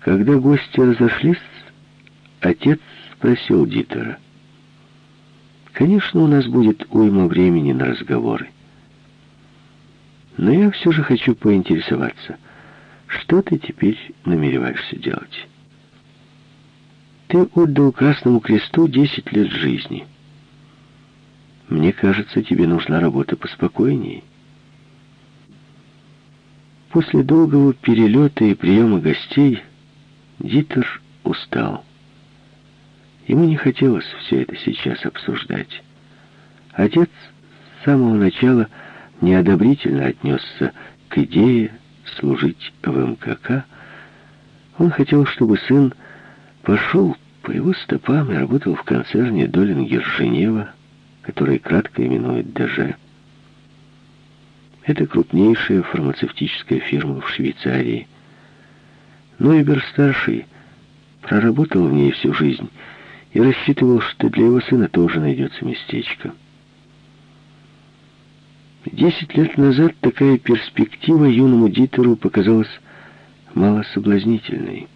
Когда гости разошлись, отец спросил Дитера. «Конечно, у нас будет уйма времени на разговоры. Но я все же хочу поинтересоваться, что ты теперь намереваешься делать?» «Ты отдал Красному Кресту десять лет жизни. Мне кажется, тебе нужна работа поспокойнее». После долгого перелета и приема гостей Дитер устал. Ему не хотелось все это сейчас обсуждать. Отец с самого начала неодобрительно отнесся к идее служить в МКК. Он хотел, чтобы сын пошел по его стопам и работал в концерне Долингер Женева, который кратко именует ДЖ. Это крупнейшая фармацевтическая фирма в Швейцарии. Нойбер-старший проработал в ней всю жизнь и рассчитывал, что для его сына тоже найдется местечко. Десять лет назад такая перспектива юному Дитеру показалась малособлазнительной.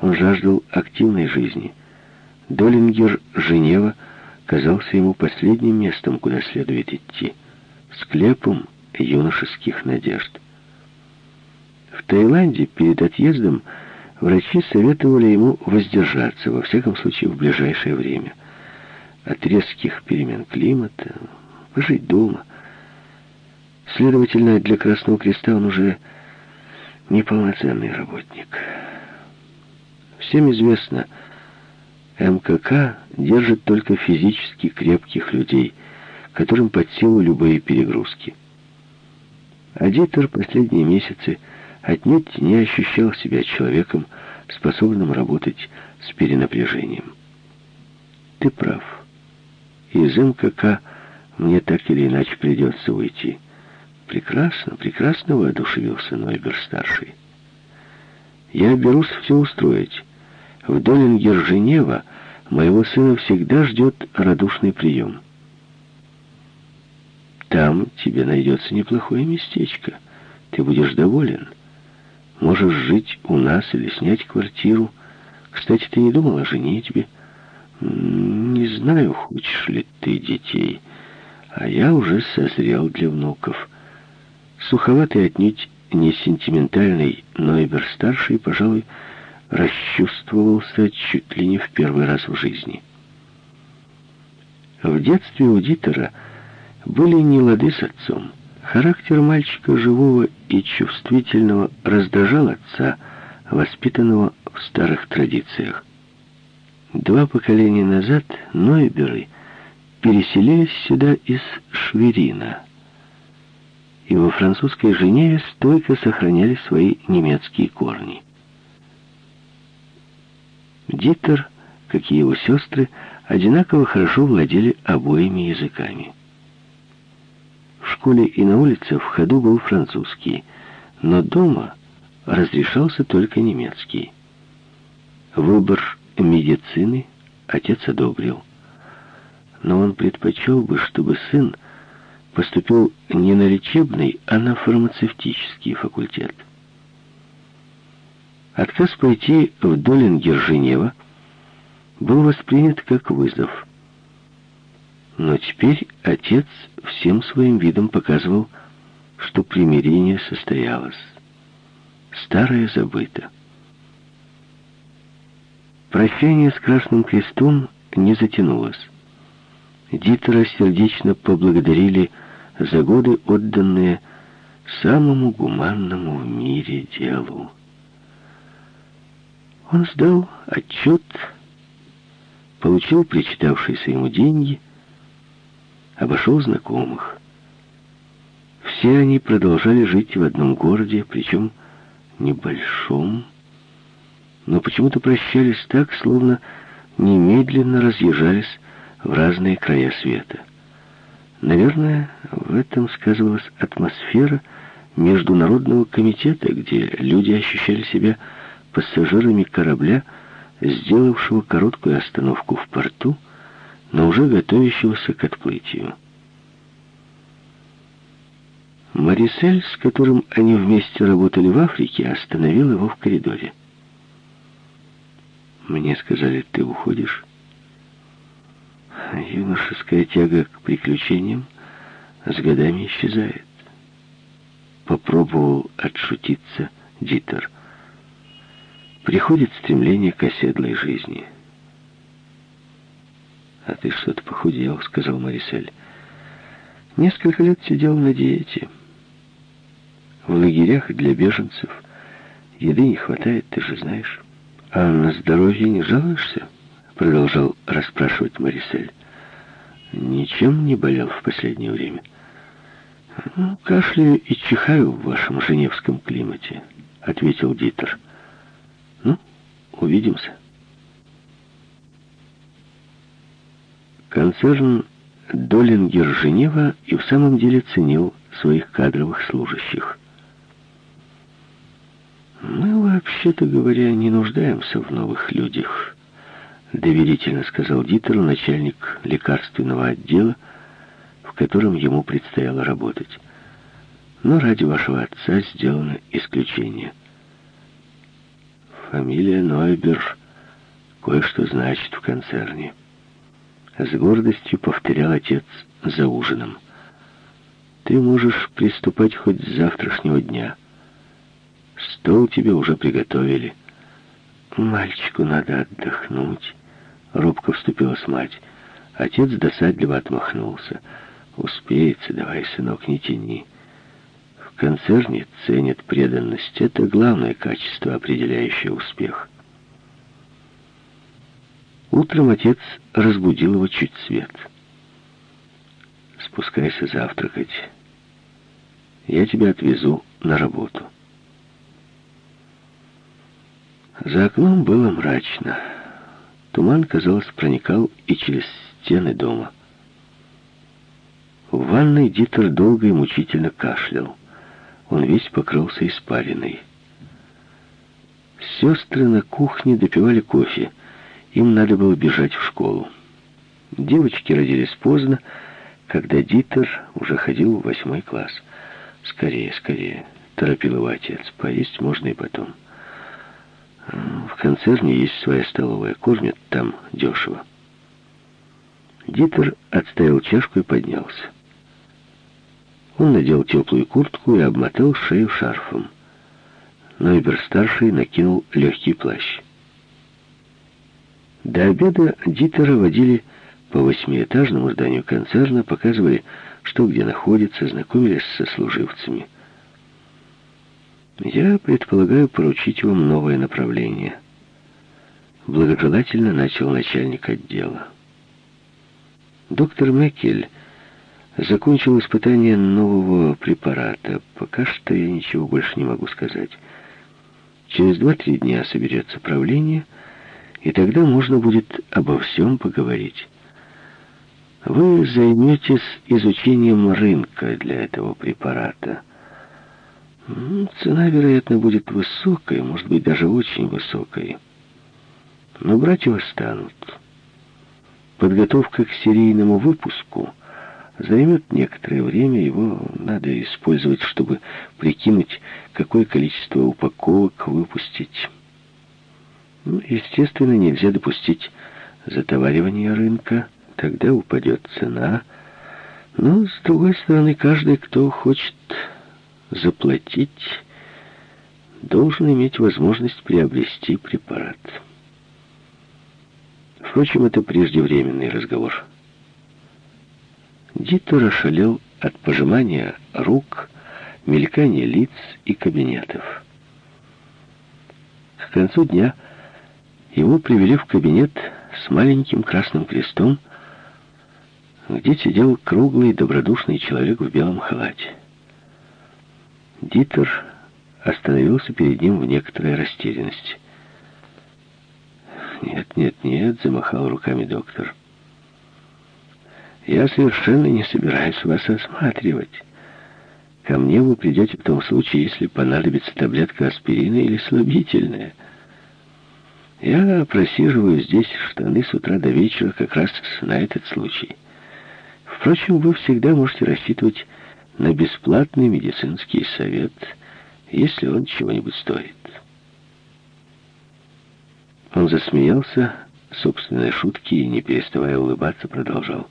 Он жаждал активной жизни. Долингер Женева казался ему последним местом, куда следует идти. Склепом юношеских надежд. В Таиланде перед отъездом врачи советовали ему воздержаться, во всяком случае в ближайшее время, от резких перемен климата, пожить дома. Следовательно, для Красного Креста он уже неполноценный работник. Всем известно, МКК держит только физически крепких людей, которым под силу любые перегрузки. А Дитер последние месяцы отнюдь не ощущал себя человеком, способным работать с перенапряжением. Ты прав. Из МКК мне так или иначе придется уйти. Прекрасно, прекрасно воодушевился Нойбер-старший. Я берусь все устроить. В Долингер Женева моего сына всегда ждет радушный прием. Там тебе найдется неплохое местечко. Ты будешь доволен. Можешь жить у нас или снять квартиру. Кстати, ты не думал о женитьбе? Не знаю, хочешь ли ты детей. А я уже созрел для внуков. Суховатый отнюдь не сентиментальный Нойбер-старший, пожалуй, расчувствовался чуть ли не в первый раз в жизни. В детстве у Дитера были не лады с отцом. Характер мальчика живого и чувствительного раздражал отца, воспитанного в старых традициях. Два поколения назад Нойберы переселились сюда из Шверина и во французской Женеве стойко сохраняли свои немецкие корни. Дитер, как и его сестры, одинаково хорошо владели обоими языками. В школе и на улице в ходу был французский, но дома разрешался только немецкий. Выбор медицины отец одобрил. Но он предпочел бы, чтобы сын поступил не на лечебный, а на фармацевтический факультет. Отказ пойти в Долингер Женева был воспринят как вызов – но теперь отец всем своим видом показывал, что примирение состоялось. Старое забыто. Прощание с Красным Крестом не затянулось. Дитера сердечно поблагодарили за годы, отданные самому гуманному в мире делу. Он сдал отчет, получил причитавшиеся ему деньги — обошел знакомых. Все они продолжали жить в одном городе, причем небольшом, но почему-то прощались так, словно немедленно разъезжались в разные края света. Наверное, в этом сказывалась атмосфера Международного комитета, где люди ощущали себя пассажирами корабля, сделавшего короткую остановку в порту, но уже готовящегося к отплытию. Марисель, с которым они вместе работали в Африке, остановил его в коридоре. Мне сказали, ты уходишь. Юношеская тяга к приключениям с годами исчезает. Попробовал отшутиться Дитер. Приходит стремление к оседлой жизни. «А ты что-то похудел», — сказал Марисель. «Несколько лет сидел на диете. В лагерях для беженцев еды не хватает, ты же знаешь». «А на здоровье не жалуешься?» — продолжал расспрашивать Марисель. «Ничем не болел в последнее время?» «Ну, кашляю и чихаю в вашем женевском климате», — ответил Дитер. «Ну, увидимся». Концерн Долингер Женева и в самом деле ценил своих кадровых служащих. «Мы, вообще-то говоря, не нуждаемся в новых людях», — доверительно сказал Дитеру начальник лекарственного отдела, в котором ему предстояло работать. «Но ради вашего отца сделано исключение». Фамилия Нойберж кое-что значит в концерне. С гордостью повторял отец за ужином. «Ты можешь приступать хоть с завтрашнего дня». Стол тебе уже приготовили. Мальчику надо отдохнуть. Робко вступилась мать. Отец досадливо отмахнулся. Успеется, давай, сынок, не тяни. В концерне ценят преданность. Это главное качество, определяющее успех. Утром отец разбудил его чуть свет. «Спускайся завтракать. Я тебя отвезу на работу». За окном было мрачно. Туман, казалось, проникал и через стены дома. В ванной Дитер долго и мучительно кашлял. Он весь покрылся испариной. Сестры на кухне допивали кофе. Им надо было бежать в школу. Девочки родились поздно, когда Дитер уже ходил в восьмой класс. «Скорее, скорее!» — торопил его отец. «Поесть можно и потом». В концерне есть своя столовая. Кормят там дешево. Дитер отставил чашку и поднялся. Он надел теплую куртку и обмотал шею шарфом. Нойбер-старший накинул легкий плащ. До обеда Дитера водили по восьмиэтажному зданию концерна, показывали, что где находится, знакомились со служивцами. Я предполагаю поручить вам новое направление. Благожелательно начал начальник отдела. Доктор Мекель закончил испытание нового препарата. Пока что я ничего больше не могу сказать. Через два-три дня соберется правление, и тогда можно будет обо всем поговорить. Вы займетесь изучением рынка для этого препарата – Цена, вероятно, будет высокой, может быть, даже очень высокой. Но брать его станут. Подготовка к серийному выпуску займет некоторое время. Его надо использовать, чтобы прикинуть, какое количество упаковок выпустить. Ну, естественно, нельзя допустить затоваривания рынка. Тогда упадет цена. Но, с другой стороны, каждый, кто хочет заплатить, должен иметь возможность приобрести препарат. Впрочем, это преждевременный разговор. Дитер ошалел от пожимания рук, мелькания лиц и кабинетов. К концу дня его привели в кабинет с маленьким красным крестом, где сидел круглый добродушный человек в белом халате. Дитер остановился перед ним в некоторой растерянности. «Нет, нет, нет», — замахал руками доктор. «Я совершенно не собираюсь вас осматривать. Ко мне вы придете в том случае, если понадобится таблетка аспирина или слабительная. Я просиживаю здесь штаны с утра до вечера как раз на этот случай. Впрочем, вы всегда можете рассчитывать на бесплатный медицинский совет, если он чего-нибудь стоит. Он засмеялся собственной шутки и, не переставая улыбаться, продолжал.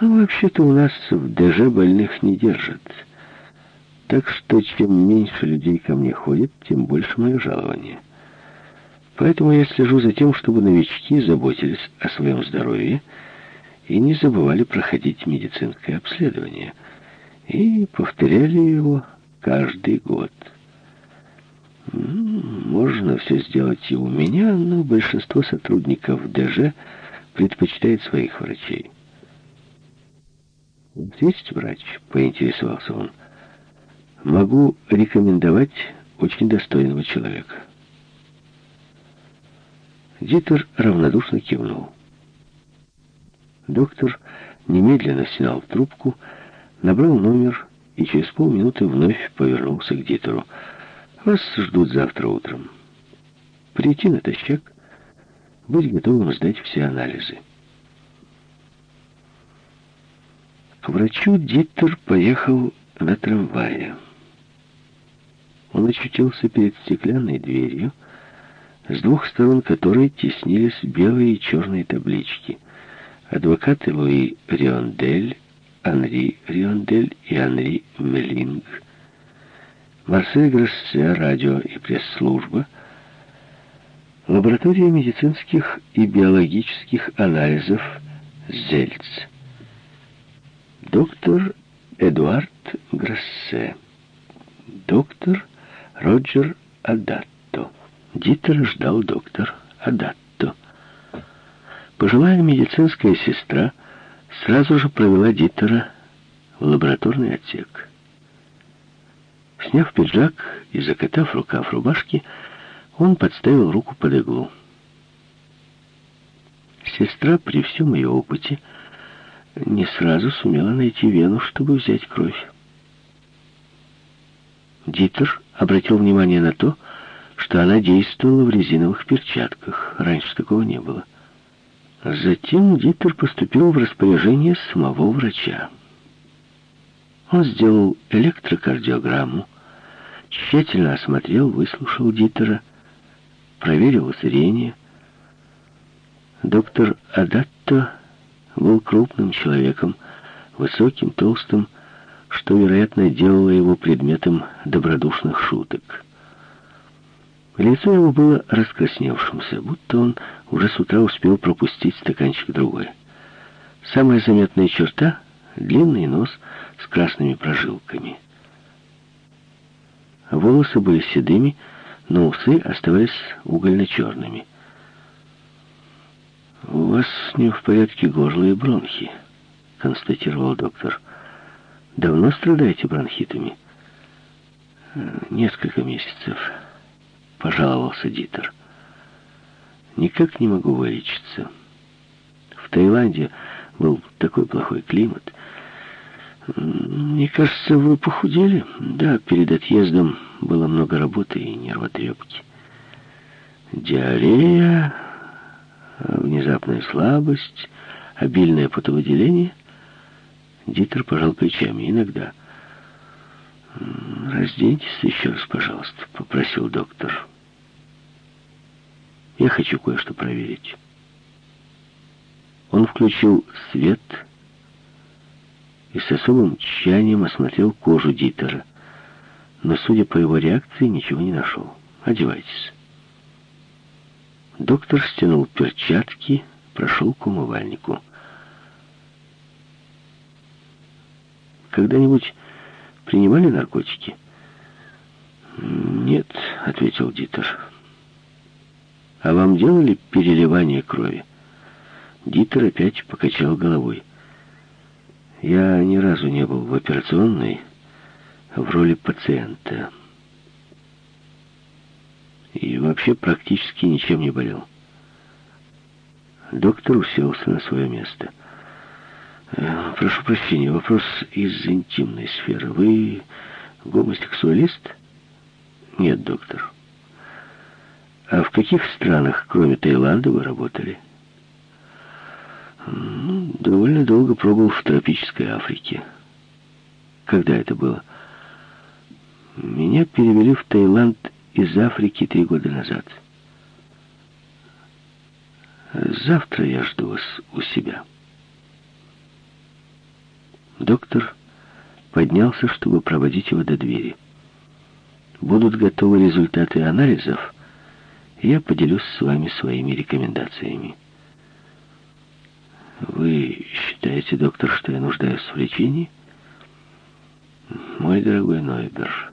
«Ну, вообще-то у нас в ДЖ больных не держат. Так что чем меньше людей ко мне ходит, тем больше мое жалование. Поэтому я слежу за тем, чтобы новички заботились о своем здоровье и не забывали проходить медицинское обследование. И повторяли его каждый год. Можно все сделать и у меня, но большинство сотрудников ДЖ предпочитает своих врачей. «Есть врач?» — поинтересовался он. «Могу рекомендовать очень достойного человека». Дитер равнодушно кивнул. Доктор немедленно снял трубку, набрал номер и через полминуты вновь повернулся к Дитеру. «Вас ждут завтра утром. Прийти натощак, быть готовым сдать все анализы». К врачу Диттер поехал на трамвае. Он очутился перед стеклянной дверью, с двух сторон которой теснились белые и черные таблички. Адвокаты Луи Риондель, Анри Риондель и Анри Мелинг, Марсель Гроссе, радио и пресс-служба, лаборатория медицинских и биологических анализов Зельц, доктор Эдуард Гроссе, доктор Роджер Адатто. Дитера ждал доктор Адатто. Пожилая медицинская сестра сразу же провела Дитера в лабораторный отсек. Сняв пиджак и закатав рукав рубашки, он подставил руку под иглу. Сестра при всем ее опыте не сразу сумела найти вену, чтобы взять кровь. Дитер обратил внимание на то, что она действовала в резиновых перчатках. Раньше такого не было. Затем Дитер поступил в распоряжение самого врача. Он сделал электрокардиограмму, тщательно осмотрел, выслушал Дитера, проверил зрение. Доктор Адатто был крупным человеком, высоким, толстым, что, вероятно, делало его предметом добродушных шуток. Лицо его было раскрасневшимся, будто он уже с утра успел пропустить стаканчик другой. Самая заметная черта — длинный нос с красными прожилками. Волосы были седыми, но усы оставались угольно-черными. «У вас не в порядке горло и бронхи», — констатировал доктор. «Давно страдаете бронхитами?» «Несколько месяцев», — пожаловался Дитер. «Никак не могу вылечиться. В Таиланде был такой плохой климат. Мне кажется, вы похудели?» «Да, перед отъездом было много работы и нервотрепки». «Диарея...» внезапная слабость, обильное потовыделение. Дитер пожал плечами. Иногда. «Разденьтесь еще раз, пожалуйста», — попросил доктор. «Я хочу кое-что проверить». Он включил свет и с особым тщанием осмотрел кожу Дитера, но, судя по его реакции, ничего не нашел. «Одевайтесь». Доктор стянул перчатки, прошел к умывальнику. «Когда-нибудь принимали наркотики?» «Нет», — ответил Дитер. «А вам делали переливание крови?» Дитер опять покачал головой. «Я ни разу не был в операционной в роли пациента» и вообще практически ничем не болел. Доктор уселся на свое место. Э, «Прошу прощения, вопрос из интимной сферы. Вы гомосексуалист?» «Нет, доктор». «А в каких странах, кроме Таиланда, вы работали?» «Ну, довольно долго пробовал в тропической Африке». «Когда это было?» «Меня перевели в Таиланд из Африки три года назад. Завтра я жду вас у себя. Доктор поднялся, чтобы проводить его до двери. Будут готовы результаты анализов, я поделюсь с вами своими рекомендациями. Вы считаете, доктор, что я нуждаюсь в лечении? Мой дорогой Нойбер,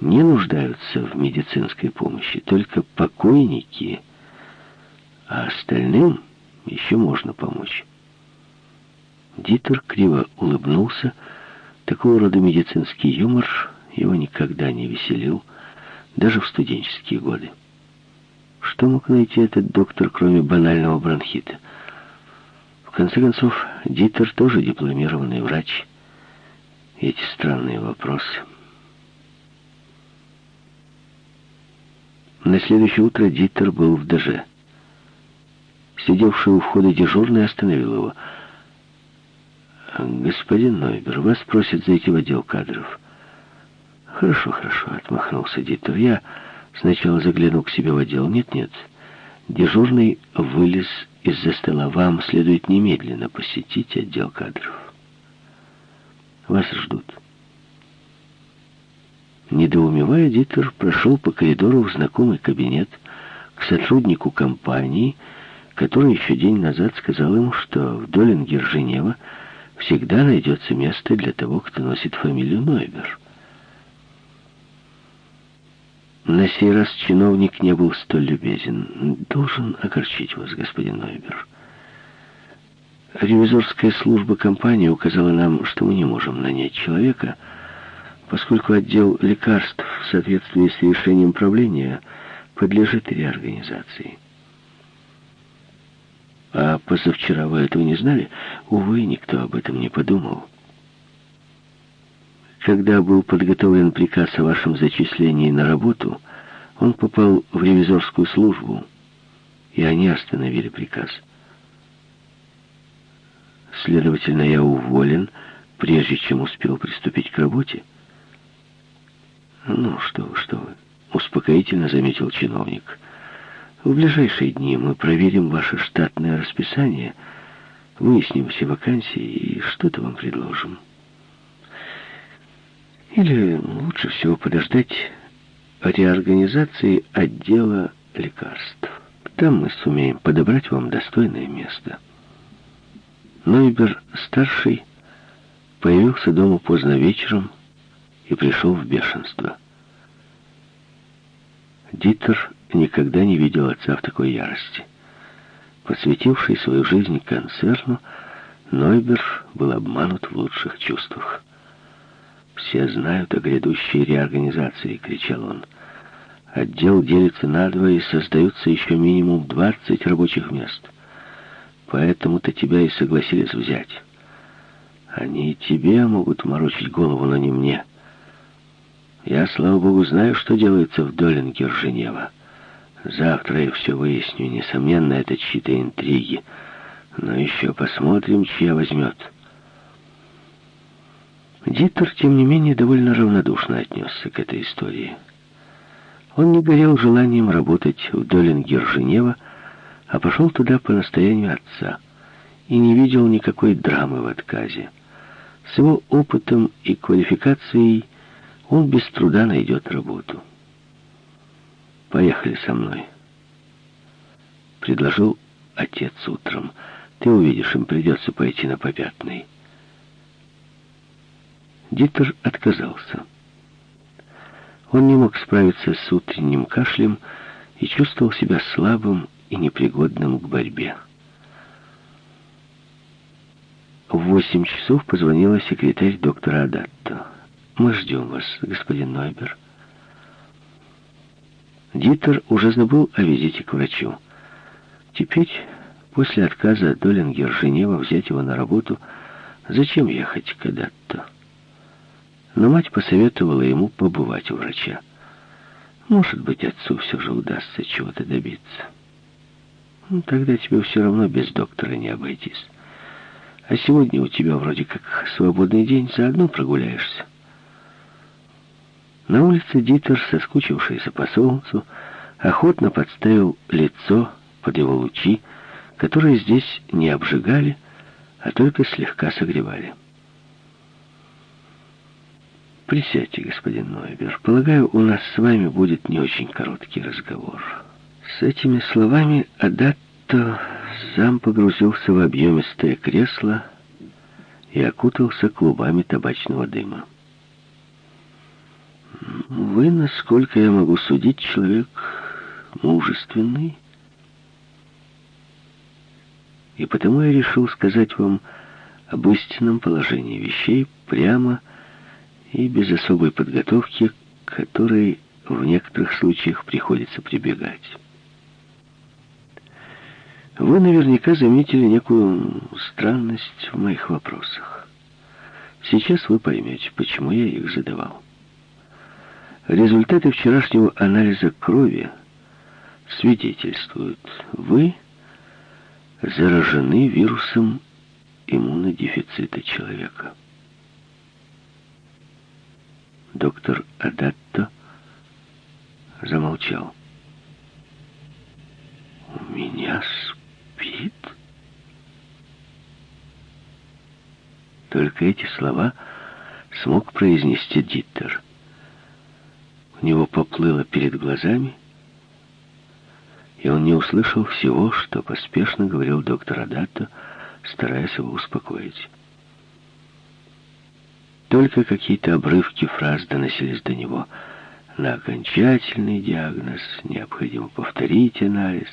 не нуждаются в медицинской помощи только покойники, а остальным еще можно помочь. Дитер криво улыбнулся. Такого рода медицинский юмор его никогда не веселил, даже в студенческие годы. Что мог найти этот доктор, кроме банального бронхита? В конце концов, Дитер тоже дипломированный врач. Эти странные вопросы. На следующее утро Дитер был в ДЖ. Сидевший у входа дежурный остановил его. «Господин Нойбер, вас просят зайти в отдел кадров». «Хорошо, хорошо», — отмахнулся Дитер. «Я сначала загляну к себе в отдел». «Нет-нет». Дежурный вылез из-за стола. «Вам следует немедленно посетить отдел кадров. Вас ждут». Недоумевая, Дитер прошел по коридору в знакомый кабинет к сотруднику компании, который еще день назад сказал ему, что в Долингер Женева всегда найдется место для того, кто носит фамилию Нойбер. На сей раз чиновник не был столь любезен. «Должен огорчить вас, господин Нойбер. Ревизорская служба компании указала нам, что мы не можем нанять человека, поскольку отдел лекарств в соответствии с решением правления подлежит реорганизации». А позавчера вы этого не знали? Увы, никто об этом не подумал. Когда был подготовлен приказ о вашем зачислении на работу, он попал в ревизорскую службу, и они остановили приказ. Следовательно, я уволен, прежде чем успел приступить к работе. Ну, что вы, что вы, успокоительно заметил чиновник. В ближайшие дни мы проверим ваше штатное расписание, выясним все вакансии и что-то вам предложим. Или лучше всего подождать реорганизации отдела лекарств. Там мы сумеем подобрать вам достойное место. Нойбер-старший появился дома поздно вечером и пришел в бешенство. Дитер никогда не видел отца в такой ярости. Посвятивший свою жизнь концерну, Нойбер был обманут в лучших чувствах. «Все знают о грядущей реорганизации», — кричал он. «Отдел делится на два и создаются еще минимум 20 рабочих мест. Поэтому-то тебя и согласились взять. Они тебе могут морочить голову, но не мне. Я, слава богу, знаю, что делается в Долингер Женева». Завтра я все выясню. Несомненно, это чьи-то интриги. Но еще посмотрим, чья возьмет. Дитер, тем не менее, довольно равнодушно отнесся к этой истории. Он не горел желанием работать в Долингер Женева, а пошел туда по настоянию отца и не видел никакой драмы в отказе. С его опытом и квалификацией он без труда найдет работу. «Поехали со мной», — предложил отец утром. «Ты увидишь, им придется пойти на попятный». Дитер отказался. Он не мог справиться с утренним кашлем и чувствовал себя слабым и непригодным к борьбе. В восемь часов позвонила секретарь доктора Адатто. «Мы ждем вас, господин Нойбер». Дитер уже забыл о визите к врачу. Теперь, после отказа Долингер Женева взять его на работу, зачем ехать к Адатто? Но мать посоветовала ему побывать у врача. Может быть, отцу все же удастся чего-то добиться. Ну, тогда тебе все равно без доктора не обойтись. А сегодня у тебя вроде как свободный день, заодно прогуляешься. На улице Дитер, соскучившийся по солнцу, охотно подставил лицо под его лучи, которые здесь не обжигали, а только слегка согревали. «Присядьте, господин Нойбер. Полагаю, у нас с вами будет не очень короткий разговор». С этими словами Адатто сам погрузился в объемистое кресло и окутался клубами табачного дыма. «Вы, насколько я могу судить, человек мужественный, и потому я решил сказать вам об истинном положении вещей прямо и без особой подготовки, к которой в некоторых случаях приходится прибегать. Вы наверняка заметили некую странность в моих вопросах. Сейчас вы поймете, почему я их задавал. Результаты вчерашнего анализа крови свидетельствуют, вы заражены вирусом иммунодефицита человека. Доктор Адатто замолчал. «У меня спит?» Только эти слова смог произнести Диттер. У него поплыло перед глазами, и он не услышал всего, что поспешно говорил доктор Адатто, стараясь его успокоить. Только какие-то обрывки фраз доносились до него. На окончательный диагноз необходимо повторить анализ,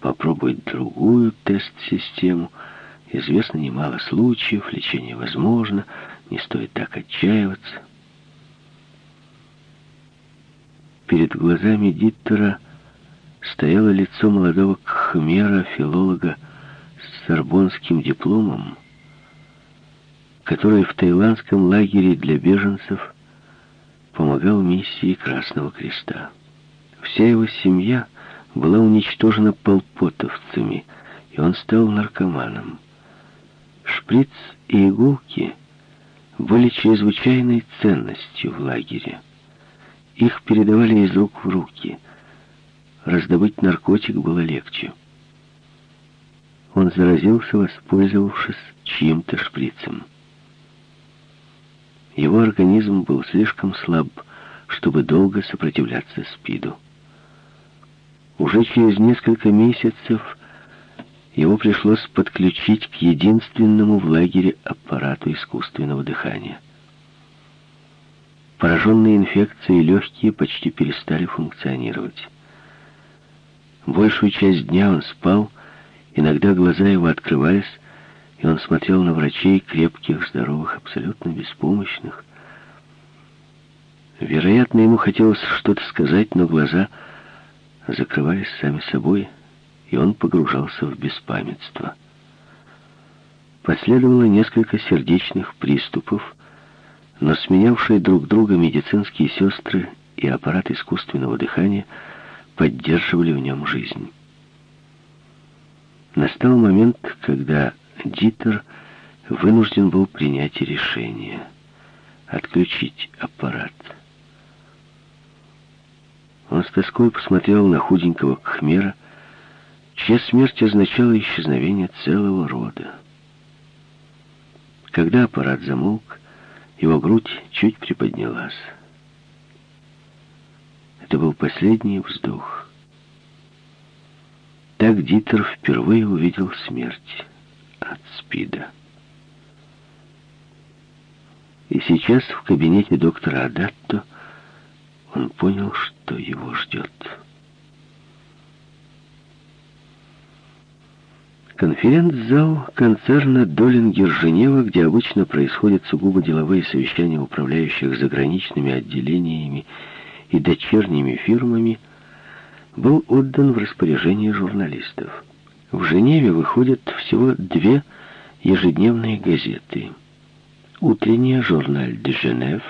попробовать другую тест-систему. Известно немало случаев, лечение возможно, не стоит так отчаиваться. Перед глазами Диттера стояло лицо молодого кхмера, филолога с сорбонским дипломом, который в таиландском лагере для беженцев помогал миссии Красного Креста. Вся его семья была уничтожена полпотовцами, и он стал наркоманом. Шприц и иголки были чрезвычайной ценностью в лагере. Их передавали из рук в руки. Раздобыть наркотик было легче. Он заразился, воспользовавшись чьим-то шприцем. Его организм был слишком слаб, чтобы долго сопротивляться СПИДу. Уже через несколько месяцев его пришлось подключить к единственному в лагере аппарату искусственного дыхания. Пораженные инфекцией легкие почти перестали функционировать. Большую часть дня он спал, иногда глаза его открывались, и он смотрел на врачей, крепких, здоровых, абсолютно беспомощных. Вероятно, ему хотелось что-то сказать, но глаза закрывались сами собой, и он погружался в беспамятство. Последовало несколько сердечных приступов, но сменявшие друг друга медицинские сестры и аппарат искусственного дыхания поддерживали в нем жизнь. Настал момент, когда Дитер вынужден был принять решение отключить аппарат. Он с тоской посмотрел на худенького Кхмера, чья смерть означала исчезновение целого рода. Когда аппарат замолк, его грудь чуть приподнялась. Это был последний вздох. Так Дитер впервые увидел смерть от СПИДа. И сейчас в кабинете доктора Адатто он понял, что его ждет. Конференц-зал концерна Долингер-Женева, где обычно происходят сугубо деловые совещания управляющих заграничными отделениями и дочерними фирмами, был отдан в распоряжение журналистов. В Женеве выходят всего две ежедневные газеты. Утренняя журнал «Де Женев»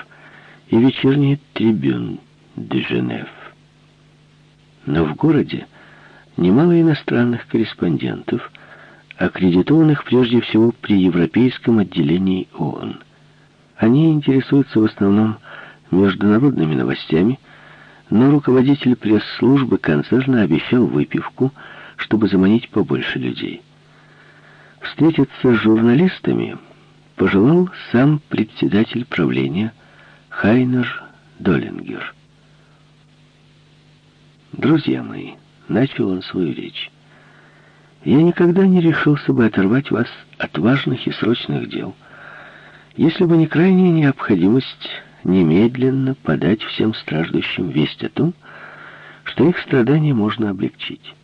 и вечерняя «Трибюн де Женев». Но в городе немало иностранных корреспондентов, аккредитованных прежде всего при Европейском отделении ООН. Они интересуются в основном международными новостями, но руководитель пресс-службы концерна обещал выпивку – чтобы заманить побольше людей. Встретиться с журналистами пожелал сам председатель правления Хайнер Долингер. «Друзья мои», — начал он свою речь, — «я никогда не решился бы оторвать вас от важных и срочных дел, если бы не крайняя необходимость немедленно подать всем страждущим весть о том, что их страдания можно облегчить.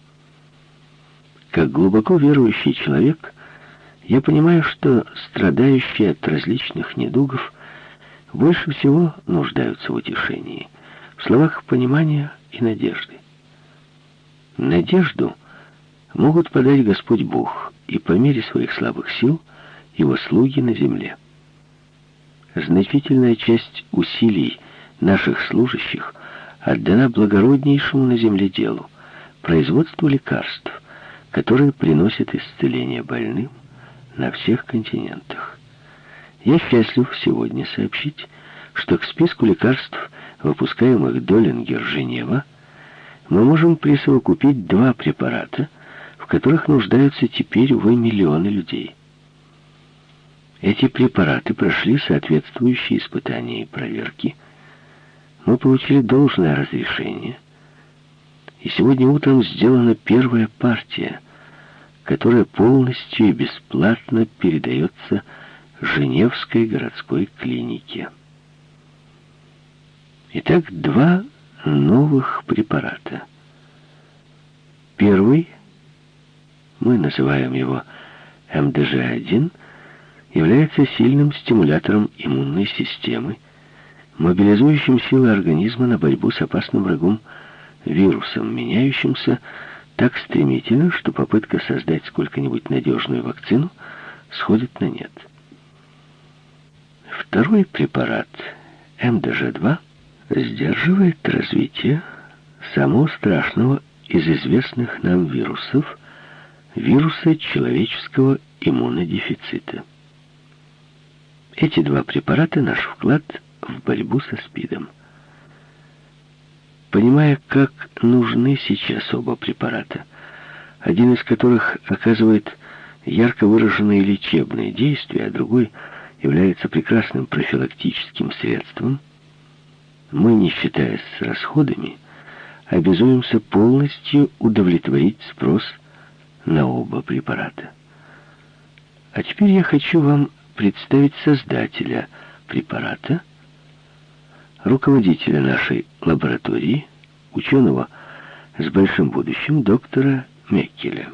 Как глубоко верующий человек, я понимаю, что страдающие от различных недугов больше всего нуждаются в утешении, в словах понимания и надежды. Надежду могут подать Господь Бог и по мере своих слабых сил его слуги на земле. Значительная часть усилий наших служащих отдана благороднейшему на земле делу, производству лекарств, которые приносят исцеление больным на всех континентах. Я счастлив сегодня сообщить, что к списку лекарств, выпускаемых Долингер Женева, мы можем присовокупить два препарата, в которых нуждаются теперь, увы, миллионы людей. Эти препараты прошли соответствующие испытания и проверки. Мы получили должное разрешение. И сегодня утром сделана первая партия, которая полностью и бесплатно передается Женевской городской клинике. Итак, два новых препарата. Первый, мы называем его МДЖ-1, является сильным стимулятором иммунной системы, мобилизующим силы организма на борьбу с опасным врагом вирусом, меняющимся так стремительно, что попытка создать сколько-нибудь надежную вакцину сходит на нет. Второй препарат, МДЖ-2, сдерживает развитие самого страшного из известных нам вирусов, вируса человеческого иммунодефицита. Эти два препарата — наш вклад в борьбу со СПИДом. Понимая, как нужны сейчас оба препарата, один из которых оказывает ярко выраженные лечебные действия, а другой является прекрасным профилактическим средством, мы, не считаясь с расходами, обязуемся полностью удовлетворить спрос на оба препарата. А теперь я хочу вам представить создателя препарата, руководителя нашей лаборатории, ученого с большим будущим, доктора Меккеля.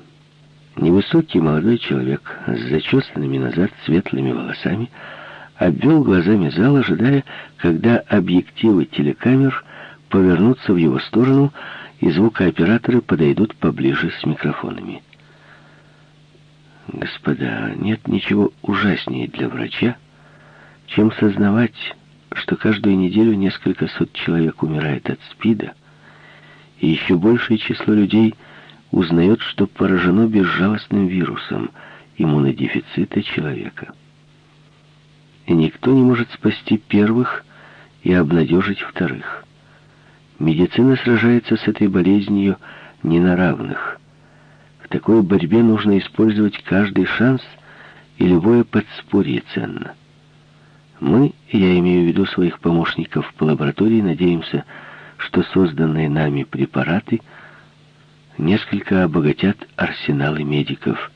Невысокий молодой человек с зачесанными назад светлыми волосами обвел глазами зал, ожидая, когда объективы телекамер повернутся в его сторону, и звукооператоры подойдут поближе с микрофонами. Господа, нет ничего ужаснее для врача, чем сознавать, что каждую неделю несколько сот человек умирает от СПИДа, и еще большее число людей узнает, что поражено безжалостным вирусом иммунодефицита человека. И никто не может спасти первых и обнадежить вторых. Медицина сражается с этой болезнью не на равных – в такой борьбе нужно использовать каждый шанс, и любое подспорье ценно. Мы, я имею в виду своих помощников по лаборатории, надеемся, что созданные нами препараты несколько обогатят арсеналы медиков